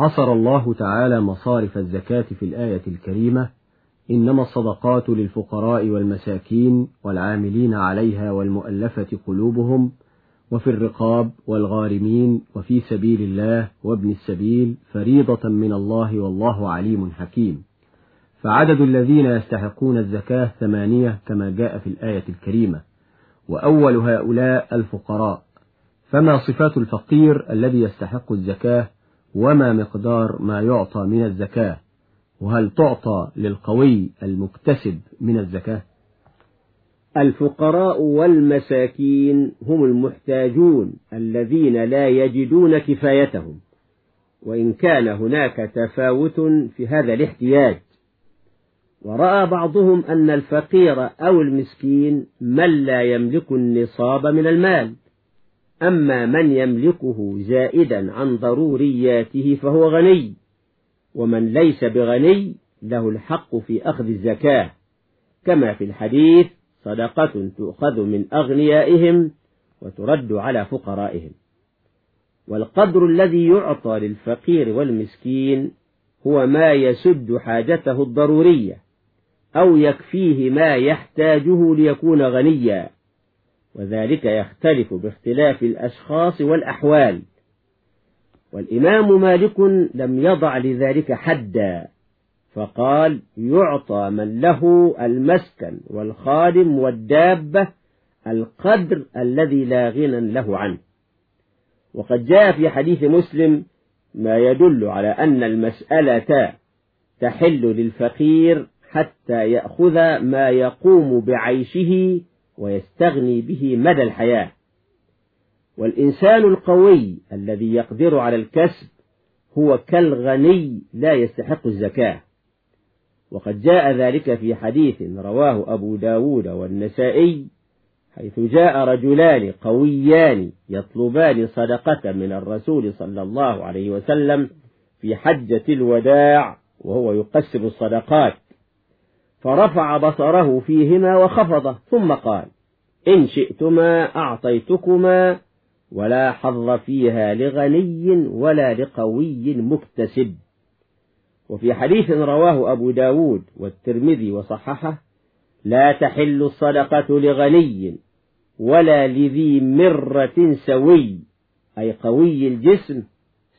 حصر الله تعالى مصارف الزكاة في الآية الكريمة إنما الصدقات للفقراء والمساكين والعاملين عليها والمؤلفة قلوبهم وفي الرقاب والغارمين وفي سبيل الله وابن السبيل فريضة من الله والله عليم حكيم. فعدد الذين يستحقون الزكاة ثمانية كما جاء في الآية الكريمة. وأول هؤلاء الفقراء. فما صفات الفقير الذي يستحق الزكاة؟ وما مقدار ما يعطى من الزكاة. وهل تعطى للقوي المكتسب من الزكاة؟ الفقراء والمساكين هم المحتاجون الذين لا يجدون كفايتهم. وإن كان هناك تفاوت في هذا الاحتياج. ورأى بعضهم أن الفقير أو المسكين من لا يملك النصاب من المال. أما من يملكه زائدا عن ضرورياته فهو غني ومن ليس بغني له الحق في أخذ الزكاة. كما في الحديث صدقة تؤخذ من أغنيائهم وترد على فقرائهم. والقدر الذي يعطى للفقير والمسكين هو ما يسد حاجته الضرورية أو يكفيه ما يحتاجه ليكون غنيا. وذلك يختلف باختلاف الأشخاص والأحوال. والإمام مالك لم يضع لذلك حدا فقال يعطى من له المسكن والخادم والدابة القدر الذي لا غنى له عنه. وقد جاء في حديث مسلم ما يدل على أن المسألة تحل للفقير حتى يأخذ ما يقوم بعيشه ويستغني به مدى الحياة. والإنسان القوي الذي يقدر على الكسب هو كالغني لا يستحق الزكاة. وقد جاء ذلك في حديث رواه أبو داود والنسائي حيث جاء رجلان قويان يطلبان صدقة من الرسول صلى الله عليه وسلم في حجة الوداع وهو يقسم الصدقات. فرفع بصره فيهما وخفضه ثم قال إن شئتما أعطيتكما ولا حظ فيها لغني ولا لقوي مكتسب. وفي حديث رواه أبو داود والترمذي وصححه لا تحل الصدقة لغني ولا لذي مرة سوي أي قوي الجسم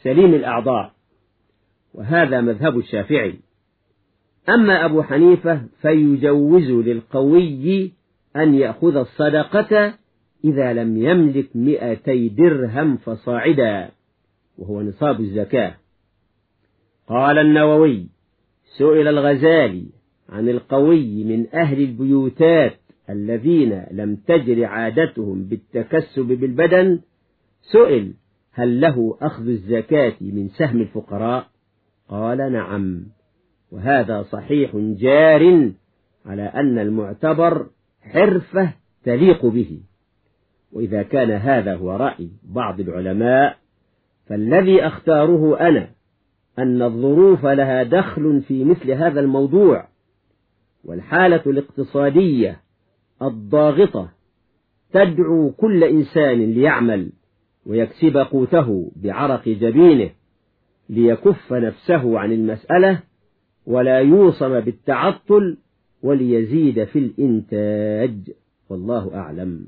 سليم الأعضاء. وهذا مذهب الشافعي. أما أبو حنيفة فيجوز للقوي أن يأخذ الصدقة إذا لم يملك مئتي درهم فصاعدا وهو نصاب الزكاة. قال النووي سئل الغزالي عن القوي من أهل البيوتات الذين لم تجر عادتهم بالتكسب بالبدن سئل هل له أخذ الزكاة من سهم الفقراء؟ قال نعم. وهذا صحيح جار على أن المعتبر حرفة تليق به. وإذا كان هذا هو رأي بعض العلماء فالذي أختاره أنا أن الظروف لها دخل في مثل هذا الموضوع والحالة الاقتصادية الضاغطة تدعو كل إنسان ليعمل ويكسب قوته بعرق جبينه ليكف نفسه عن المسألة ولا يوصم بالتعطل وليزيد في الإنتاج. والله أعلم.